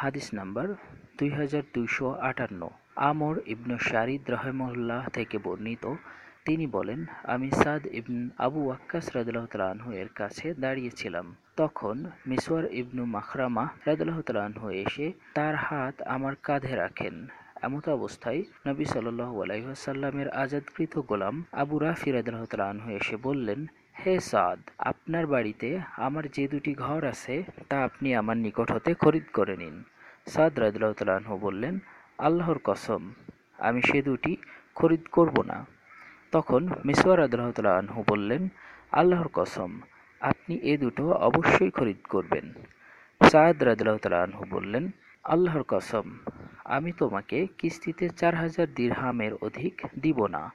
হাদিস নাম্বার দুই হাজার দুইশো আটান্ন। আমর ইবনু শারিদ রহমুল্লাহ থেকে বর্ণিত, তিনি বলেন, আমি সাদ ইবন আবু ওয়াক্কাস রাদিল্লাহ তালাহু এর কাছে দাঁড়িয়েছিলাম। তখন মিসওয়ার ইবনু মাখরামা রাদিল্লাহ তালাহু এসে তার হাত আমার কাঁধে রাখেন। এমত অবস্থায় নবী সাল্লাহ আলাইসাল্লামের আজাদকৃত গোলাম আবু রাফি রাদিল্লাহ তালাহু এসে বললেন হে সাদ, আপনার বাড়িতে আমার যে দুটি ঘর আছে, তা আপনি আমার নিকট হতে খরিদ করে নিন। সাদ তালাহু বললেন, আল্লাহর কসম, আমি সে দুটি খরিদ করব না। তখন মিসওয়ার তালাহু বললেন, আল্লাহর কসম, আপনি এ দুটো অবশ্যই খরিদ করবেন। সাদ তালাহু বললেন, আল্লাহর কসম, আমি তোমাকে কিস্তিতে চার হাজার দিরহামের অধিক দিব না।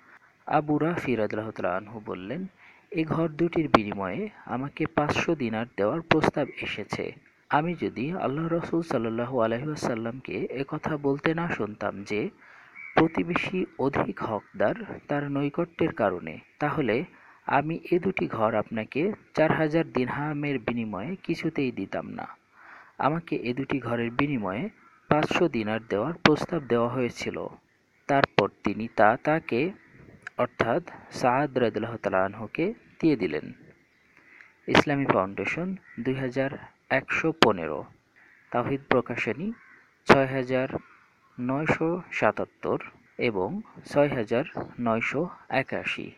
আবু রাফি রাদিল্লাহ তালাহু বললেন এ ঘর দুটির বিনিময়ে আমাকে পাঁচশো দিনার দেওয়ার প্রস্তাব এসেছে। আমি যদি আল্লাহ রসুল সাল্লাহু আলহিহাসাল্লামকে কথা বলতে না শুনতাম যে প্রতিবেশী অধিক হকদার তার নৈকট্যের কারণে, তাহলে আমি এ দুটি ঘর আপনাকে চার হাজার দিনহামের বিনিময়ে কিছুতেই দিতাম না। আমাকে এ দুটি ঘরের বিনিময়ে পাঁচশো দিনার দেওয়ার প্রস্তাব দেওয়া হয়েছিল। তারপর তিনি তা তাকে অর্থাৎ সাদ রাদিল্লাহ তালাহকে দিয়ে দিলেন। ইসলামী ফাউন্ডেশন দুই হাজার একশো পনেরো। তাহিদ প্রকাশনী ছয় হাজার নয়শো সাতাত্তর এবং ছয় হাজার নয়শো একাশি।